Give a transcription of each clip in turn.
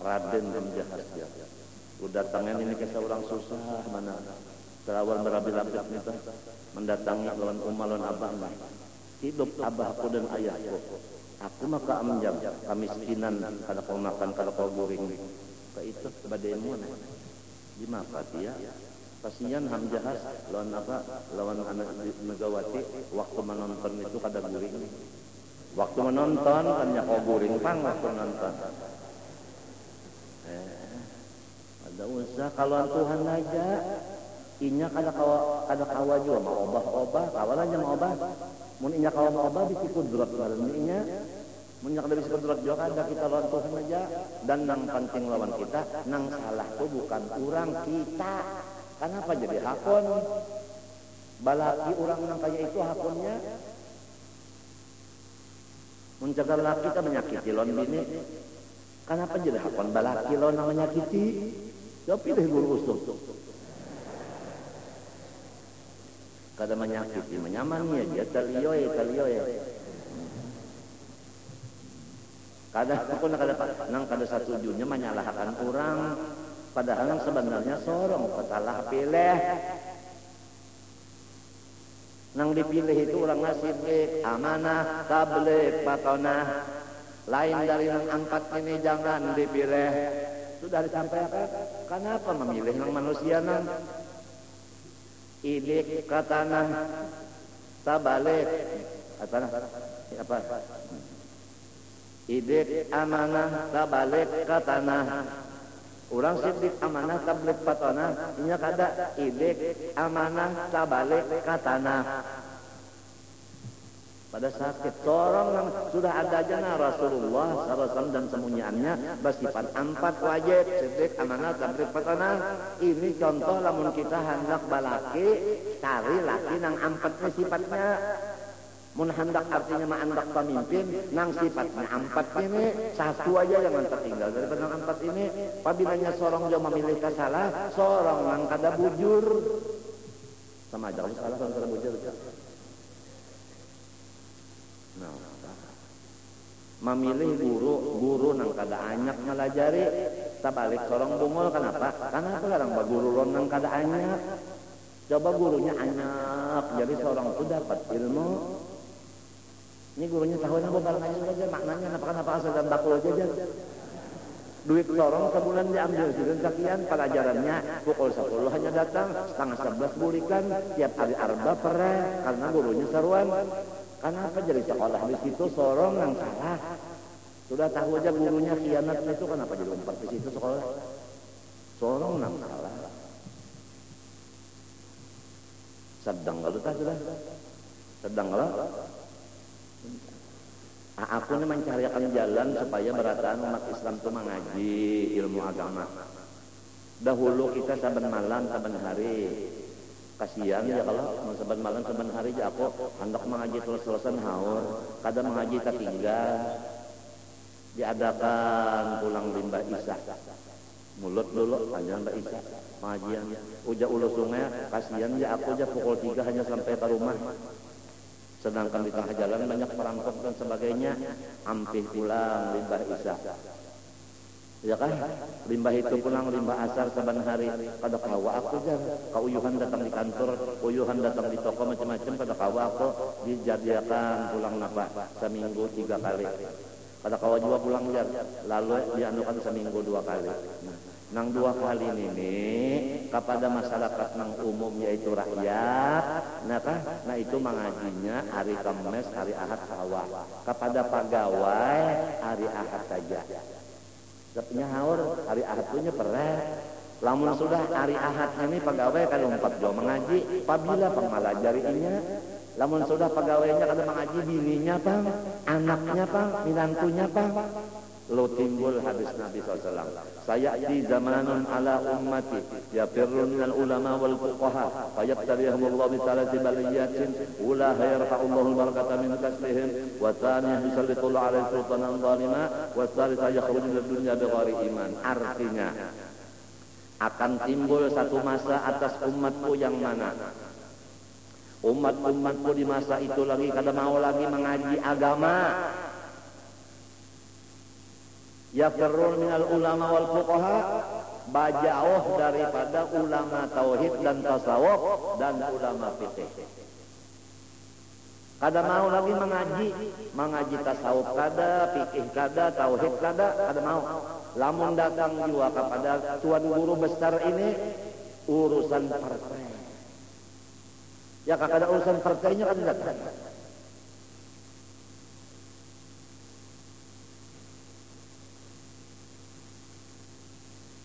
Raden Hamjahas ya. Udah datangnya ini ke seorang susah mana. Terawal berabi-rabi itu mendatangi lawan umma lawan abah mah. Hidup abahku dan ayahku. Aku maka amjam kemiskinan kada kau makan kada kau guring. Ka itu bademu di maka dia Kasihan Hamjahas lawan apa? Lawan anak Megawati waktu menonton itu kada guring. Waktu menonton kan ya kau guring pang waktu menonton. Ada usah kalau Tuhan aja inya kada kawa kada kawa juga mau obah-obah kawalan yang obah. Mun inya kawa mau obah bisi kudrat ngaran inya mun nya kada bisi kudrat juga kada kita lawan Tuhan aja. Dan nang penting lawan kita nang salah tuh bukan orang kita. Kenapa jadi hakon? Balaki orang nang kaya itu hakonnya. Mencegah laki kita menyakiti lawan bini kenapa jadi hakon balaki lawan nang menyakiti Ya pilih guru ustuk. Kada menyakiti, menyamani aja talioy, talioy. Kada aku nak kada nang kada satu junya menyalahkan orang padahal nang sebenarnya sorong salah pilih. Nang dipilih itu orang nasib amanah, tablik, patona. lain dari yang angkat ini jangan dipilih. Sudah sampai apa kenapa memilih yang manusia nan ini katana tabalik. Katana apa? Idik amanah tabalik katana orang sidik amanah tablik patona ini kada idik amanah tabalik katana pada sakit yang sudah ada jana Rasulullah SAW dan semuanya bersifat empat wajib sedik amanah tabrik patana ini contoh lamun kita hendak balaki cari laki nang empatnya sifatnya. Mun hendak artinya mah hendak pemimpin nang sifatnya empat ini satu aja yang tertinggal daripada nang empat ini. Pabilanya seorang dia memilih salah seorang nang kada bujur. Sama aja salah sama kada bujur Nah, memilih guru guru nang kada anyak ngalajari tabalik sorong bungul kenapa? Kenapa kadang guru ron nang kada anyak coba gurunya anyak jadi seorang itu dapat ilmu. Ini gurunya tahu apa barang aja maknanya kenapa kenapa asal dan bakul aja duit sorong sebulan diambil dengan sekian pelajarannya pukul 10 hanya datang setengah 11 bulikan tiap hari arba pere karena gurunya seruan Kenapa jadi sekolah di situ sorong yang salah? Sudah tahu aja gurunya khianat itu kenapa jadi umpat di situ sekolah? Sorong yang salah. Sedang kalau tak sudah? Sedang kalau? Aku ini mencarikan jalan supaya berataan umat Islam itu mengaji ilmu agama. Dahulu kita saban malam, saban hari kasihan ya kalau mau seban malam seban hari ya aku hendak mengaji terus terusan haur kadang mengaji tak tinggal diadakan pulang limbah isah mulut dulu panjang mbak isah pengajian uja ulu sungai kasihan ya aku aja pukul tiga hanya sampai ke rumah. Sedangkan di tengah jalan banyak perampok dan sebagainya. Ampih pulang limbah isah ya kan? Limbah itu pulang limbah asar saban hari. Pada kawa aku jar kauyuhan datang di kantor uyuhan datang di toko macam-macam pada kawa aku dijadikan pulang napa seminggu tiga kali. Pada kawa juga pulang jar lalu dianukan seminggu dua kali. Nah, nang dua kali ini kepada masyarakat nang umum yaitu rakyat nah kan? Nah itu mengajinya hari Kamis hari Ahad kawa. Kepada pegawai hari Ahad saja Sepunya haur hari Ahad punya pernah. Lamun sudah hari Ahad ini pegawai kalau empat jauh mengaji, apabila pemalajari ini Lamun sudah pegawainya kada mengaji bininya pang, anaknya pang, minantunya pang. Lo timbul hadis Nabi SAW. Saya zamanun ala ummati yafirru minal ulama wal fuqaha fayabtalihum Allah bi salati baliyatin ula yarfa'ullahu al-barakata min kasbihim wa thaniyah yusallitu Allah alaihi sultanan zalima wa thalithah yakhruju min dunya iman. Artinya akan timbul satu masa atas umatku yang mana umat-umatku di masa itu lagi kada mau lagi mengaji agama yafirrun minal ulama wal fuqaha. Bajauh daripada ulama tauhid dan tasawuf dan ulama fikih kada mau lagi mengaji mengaji tasawuf kada fikih kada tauhid kada kada mau. Lamun datang juga kepada tuan guru besar ini urusan partai. Ya kada urusan partainya kan datang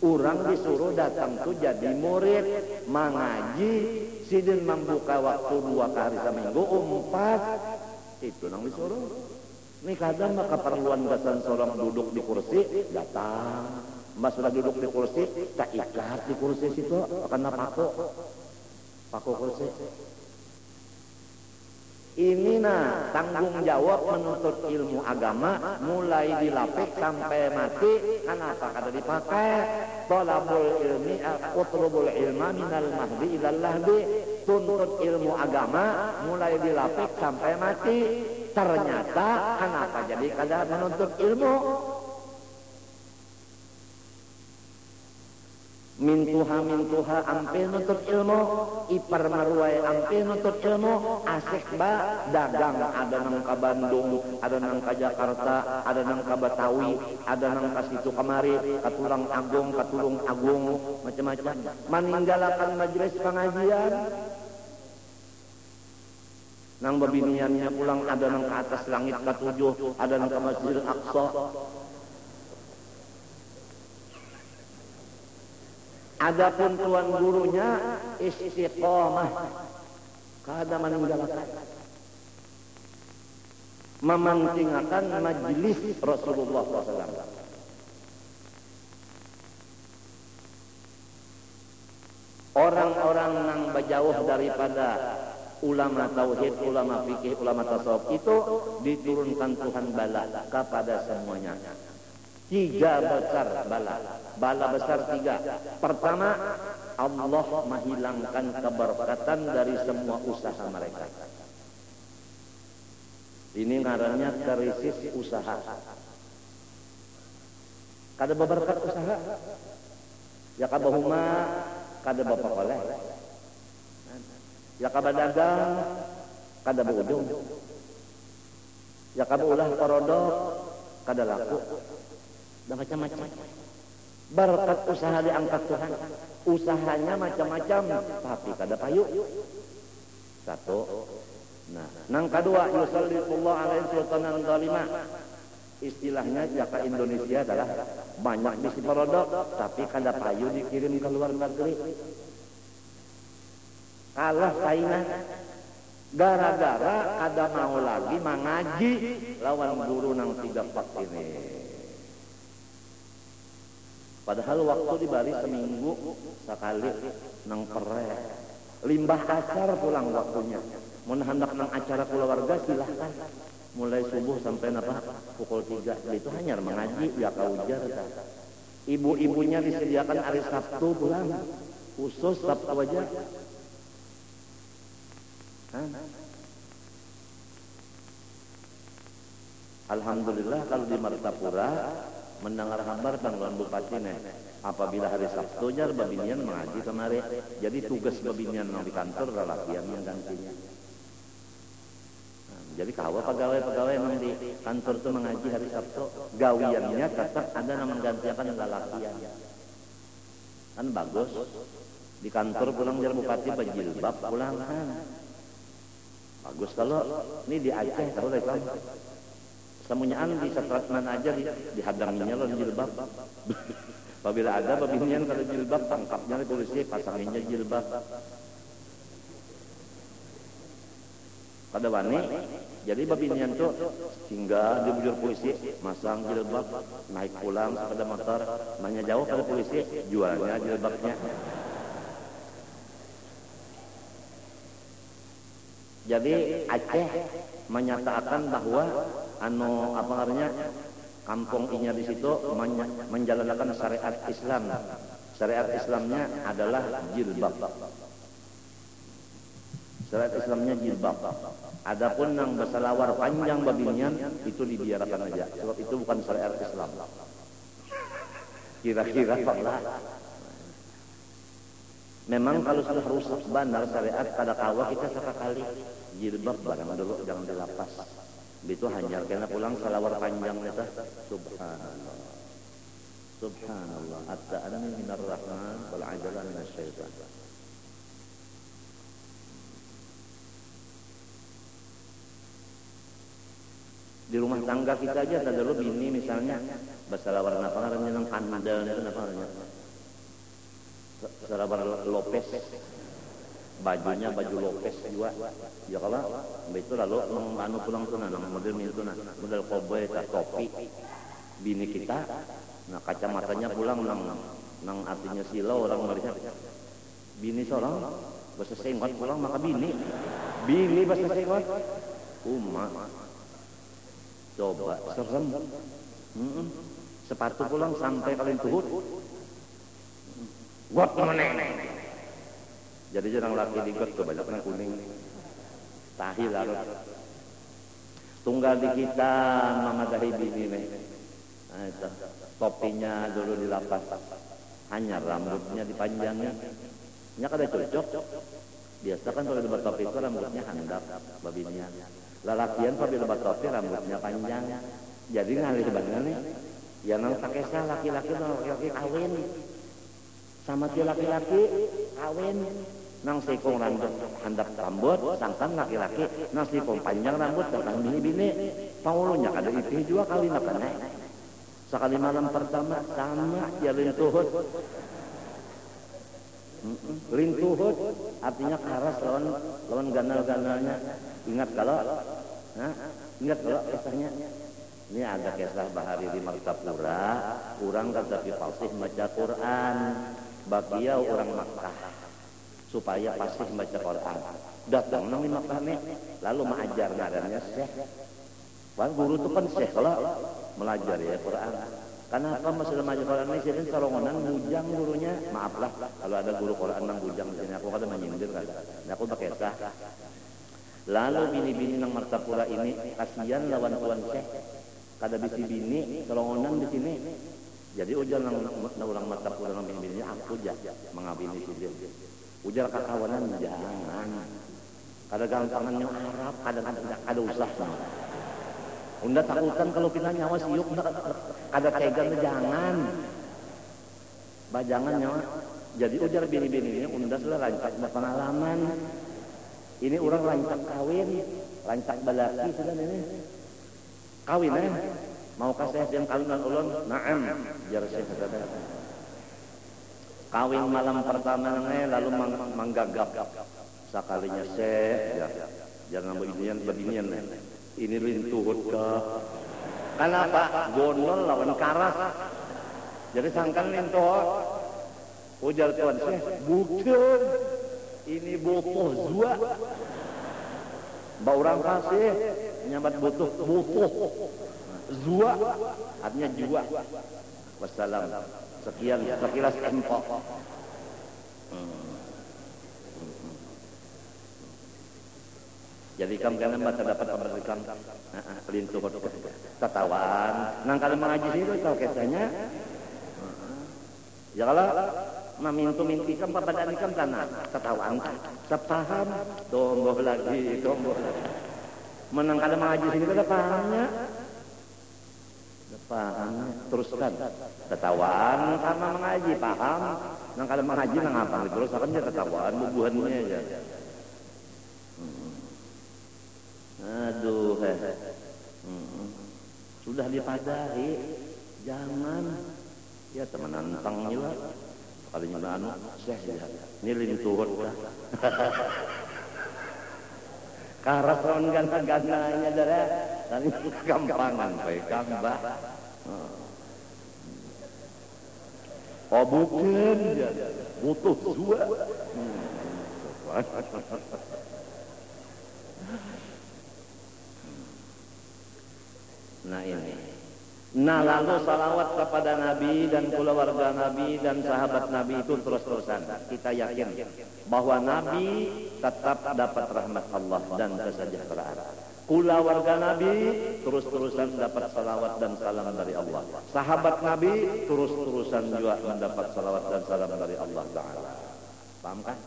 Orang disuruh datang tuh jadi murid, mengaji, sidin membuka waktu dua kali seminggu, empat. Itu nang disuruh. Ini kadang maka perluan gasan seorang duduk di kursi, datang. Mas sudah duduk di kursi, tak ikat di kursi situ, karena paku. Paku kursi. ini nah tanggung jawab menuntut ilmu agama mulai dilapik sampai mati. Kenapa kada dipakai? Tolabul ilmi eh, utlubul ilma minal mahdi ilal lahdi. Tuntut ilmu agama mulai dilapik sampai mati. Ternyata kenapa jadi kada menuntut ilmu? Mintuha mintuha ampil nutut ilmu. Ipar maruai ampil nutut ilmu. Asik ba dagang ada nang ka Bandung ada nang ka Jakarta ada nang ka Betawi ada nang ka situ kemari katulang agung katulung agung macam-macam. Meninggalkan majelis pengajian. Nang babiniannya pulang ada nang ke atas langit ketujuh ada nang ke Masjidil Aqsa Adapun tuan gurunya istiqomah. Kada meninggalkan. Memantingkan majlis Rasulullah SAW. Orang-orang yang berjauh daripada ulama tauhid, ulama fikih, ulama tasawuf itu diturunkan Tuhan bala kepada semuanya. Tiga besar bala. Bala besar tiga. Pertama, Allah menghilangkan keberkatan dari semua usaha mereka. Ini ngarannya krisis usaha. Kada berberkat usaha. Ya kabahuma kada bapak oleh. Ya kada dagang kada beudung. Ya kada ulah korodok kada laku dan macam-macam. Berkat usaha diangkat Tuhan. Usahanya macam-macam, tapi kada payu. Satu. Nah, nang kedua yusallitullah alaihi sultanan zalimah. Istilahnya jaka Indonesia adalah banyak bisi produk, tapi kada payu dikirim ke luar negeri. Kalah saingan. Gara-gara kada mau lagi mengaji lawan guru nang tiga pak ini. Padahal waktu di Bali seminggu sekali nang pere. Limbah kasar pulang waktunya. Mau hendak nang acara keluarga silahkan. Mulai subuh sampai apa pukul tiga Itu hanya mengaji ya ujar Ibu-ibunya disediakan hari Sabtu pulang. Khusus Sabtu aja. Alhamdulillah kalau di Martapura mendengar kabar tanggalan bupati nih. Apabila hari Sabtu jar babinian mengaji kemari jadi tugas babinian yang di kantor lelakian yang gantinya nah, jadi kawa pegawai-pegawai yang di kantor itu mengaji hari Sabtu gawiannya tetap ada yang menggantikan lelakian kan bagus. Di kantor pulang jar bupati bajilbab pulang kan. Bagus kalau ini di Aceh tahu deh kan Semunyaan di sekret mana aja di, dihadanginya loh jilbab. Apabila ada babinian kalau jilbab tangkapnya di polisi pasanginnya jilbab. Pada wani, jadi babinian tuh hingga di bujur polisi masang jilbab naik pulang pada motor, banyak jauh pada polisi jualnya jilbabnya. Jadi Aceh menyatakan bahwa anu apa namanya kampung inya di situ menjalankan syariat Islam. Syariat Islamnya adalah jilbab. Syariat Islamnya jilbab. Adapun yang bersalawar panjang babinyan itu dibiarkan aja. Sebab itu bukan syariat Islam. kira-kira pala memang kalau sudah rusak benar syariat pada kawah kita sekali jilbab barang dulu jangan dilapas itu hanya karena pulang salawar panjang itu subhanallah. Subhanallah. At-ta'anni minar rahman wal ajala minas syaitan di rumah tangga kita aja ada dulu bini misalnya. bersalawar apa namanya nang kandal itu apa namanya salawar Lopez bajunya baju Lopez juga. Ya kalau itu lalu anu pulang tuh nang model itu nah model cowboy topi. Bini kita nah kacamatanya pulang nang nang artinya silau orang melihat bini seorang bahasa senggot pulang maka bini. Bini bahasa senggot umat Coba serem. Sepatu pulang sampai kalian tuhut. Got mana? Jadi jarang laki di got kebanyakan kuning. Tahi larut. Tunggal di kita mama dahi bini nih. Nah. Topinya dulu dilapas. Hanya rambutnya dipanjangnya. Nya kada cocok. Biasa kan kalau debat topi itu rambutnya handap babinya. Lalakian apabila topi rambutnya panjang. Jadi ngalih banget nih. Ya nang sakesa laki-laki nang laki-laki kawin. Sama si laki-laki kawin. nangsingkung rambut handap rambut sangkan laki-laki nangsingkung panjang rambut datang bini-bini paulunya kada itu juga kali nakana sekali malam pertama sama jalin tuhut lintuhut artinya karas lawan lawan ganal-ganalnya. Ingat kalau nah, ingat kalau kisahnya? Ini ada kisah Bahari di Martapura. Orang kata di palsih maca Quran. Bagiau orang Makkah. Supaya pasih baca Quran. Datang nang nih, lalu mengajar ngarannya Syekh. Wah, guru itu kan Syekh kalau melajar ya Quran. Karena apa masalah baca Quran ini sini sarongonan bujang gurunya. Maaflah kalau ada guru Quran nang bujang di sini aku kata menyindir kan. Nah, aku pakai sah. Lalu bini-bini nang Martapura ini kasihan lawan tuan Syekh. Kada bisi bini selongonan di sini. Jadi ujar nang ulang Martapura nang bini-bini aku aja mengabini si dia. Ujar kakawanan jangan. Kada gampangan yang Arab, kada kada kada usah. Unda takutan kalau kita nyawa siuk, kada tegang jangan. Bajangan nyawa. Jadi ujar bini-bini ini unda sudah lancar berpengalaman. Ini orang lancak kawin, lancak balaki sudah ini. Kawin eh. Mau kasih yang kawinan ulun? Naam. Jar saya. Kawin malam pertama nih lalu mang manggagap. Sakalinya saya, ya. Jangan beginian beginian nih. Ini lintuhut ke. Kenapa? Gonol lawan karas. Jadi sangkan lintuhut. Ujar tuan saya, bukan ini butuh zua. Mbak orang kasih nyambat butuh butuh zua artinya jua. Wassalam. Sekian sekilas. Hmm. Jadi kam kena baca dapat pemberikan lintuh tatawan. Nang kalau mengaji itu tahu kisahnya. Ya kalau memintu mintikan papadanikan tanah ketawaan sepaham tomboh lagi tomboh lagi menang kada mengaji sini kada pahamnya pahamnya teruskan ketawaan karena mengaji paham? Nang kada mengaji nang apa terus akan dia ketawaan bubuhannya aja. Hmm. aduh heh. Hmm. sudah dipadahi jangan ya teman nantang juga. Paling anu syekh ya. Ini lintuhut dah karas ron gana-gananya dara tadi gampangan bae gamba Oh bukan, butuh dua. Nah ini. Nah lalu salawat kepada Nabi dan keluarga Nabi dan sahabat Nabi itu terus-terusan. Kita yakin bahwa Nabi tetap dapat rahmat Allah dan kesejahteraan. Kula warga Nabi terus-terusan dapat salawat dan salam dari Allah. Sahabat Nabi terus-terusan juga mendapat salawat dan salam dari Allah Taala. Paham kan?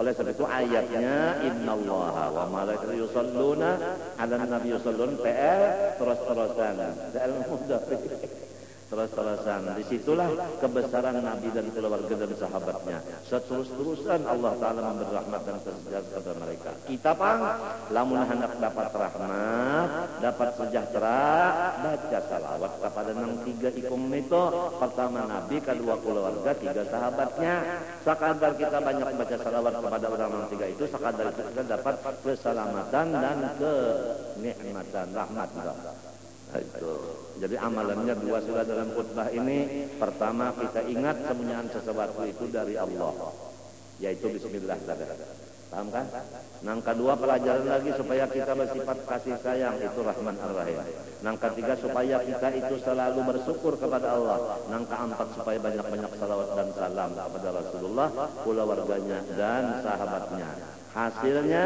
Oleh sebab itu ayatnya innallaha wa malaikatahu yusalluna 'alan nabi yusallun PL terus-terusan. PL mudah terus-terusan. Di situlah kebesaran Nabi dan keluarga dan sahabatnya. Seterus-terusan Allah Ta'ala memberi rahmat dan sejahtera kepada mereka. Kita pang, lamun hendak dapat rahmat, dapat sejahtera, baca salawat kepada nang tiga ikum itu. Pertama Nabi, kedua keluarga, tiga sahabatnya. Sekadar kita banyak baca salawat kepada orang nang tiga itu, sekadar kita dapat keselamatan dan kenikmatan rahmat. Itu. Jadi amalannya dua sudah dalam khutbah ini. Pertama kita ingat semuanya sesuatu itu dari Allah. Yaitu Bismillah Paham kan? Nang kedua pelajaran lagi supaya kita bersifat kasih sayang itu Rahman Ar-Rahim. Nang ketiga supaya kita itu selalu bersyukur kepada Allah. Nang keempat supaya banyak-banyak salawat dan salam kepada Rasulullah, keluarganya dan sahabatnya. Hasilnya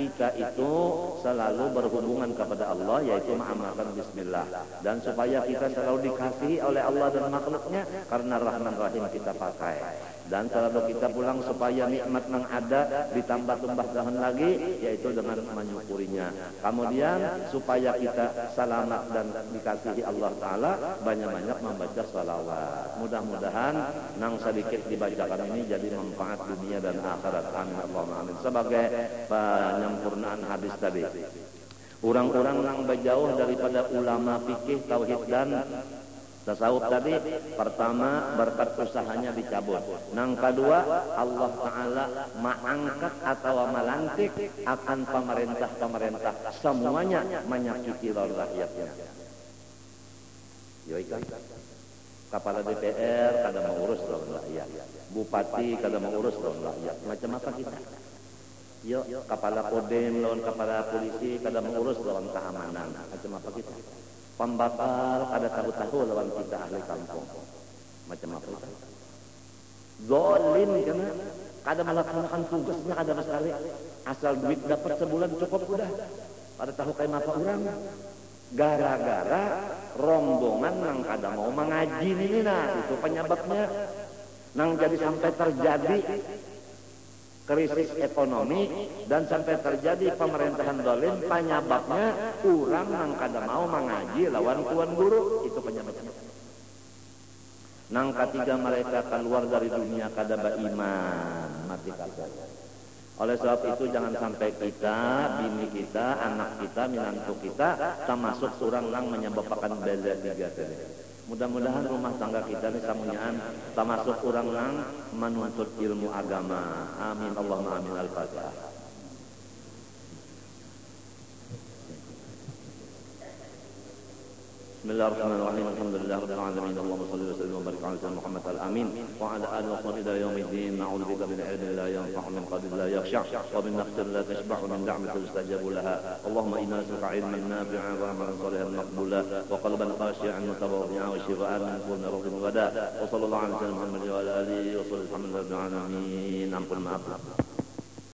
kita itu selalu berhubungan kepada Allah yaitu mengamalkan bismillah. Dan supaya kita selalu dikasihi oleh Allah dan makhluknya karena rahman rahim kita pakai. Dan selalu kita pulang supaya nikmat yang ada ditambah tumbah tahun lagi yaitu dengan menyukurinya. Kemudian supaya kita selamat dan dikasihi Allah Ta'ala banyak-banyak membaca salawat. Mudah-mudahan nang sedikit dibacakan ini jadi manfaat dunia dan akhirat. Amin. Allahumma amin. Sebagai sebagai penyempurnaan hadis tadi. Orang-orang yang berjauh daripada ulama fikih, tauhid dan tasawuf tadi pertama berkat usahanya dicabut. Nang kedua Allah Ta'ala mengangkat atau melantik akan pemerintah-pemerintah. Semuanya menyakiti rakyatnya. Yoikan kepala DPR kada mengurus rakyat. Bupati kada mengurus rakyat. Macam apa kita Yuk, kepala kodem lawan kepala polisi kada mengurus lawan keamanan. Macam apa kita? Pembakar kada tahu-tahu lawan kita ahli kampung. Macam apa kita? Zolim karena kada melaksanakan tugasnya kada sekali. Asal duit dapat sebulan cukup udah. Kada tahu kayak apa orang. Gara-gara rombongan yang kada mau mengaji ini nah itu penyebabnya nang jadi sampai terjadi krisis ekonomi dan sampai terjadi pemerintahan dolim penyebabnya kurang nang kada mau mengaji lawan tuan guru. Itu penyebabnya. Nang ketiga mereka keluar dari dunia kada beriman mati kafir oleh sebab itu jangan sampai kita, bini kita, anak kita, minantu kita termasuk surang nang menyebabkan bela tiga tadi. Mudah-mudahan rumah tangga kita ini samunyaan termasuk orang yang menuntut ilmu agama. Amin Allahumma amin al-Fatihah. بسم الله الرحمن الرحيم الحمد لله رب العالمين اللهم صل وسلم وبارك على سيدنا محمد الامين وعلى اله وصحبه إلى يوم الدين نعوذ بك من علم لا ينفع من قلب لا يخشع ومن نفس لا تشبع ومن دعوة يستجاب لها اللهم أنا نسالك علما نافعا وعملا صالحا مقبولا وقلبا خاشعا متواضعا وشفاء من كل مرض غدا وصلى الله على سيدنا محمد وعلى اله وصحبه الحمد رب العالمين ampun maaf